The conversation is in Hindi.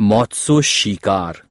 मौत्सो शिकार।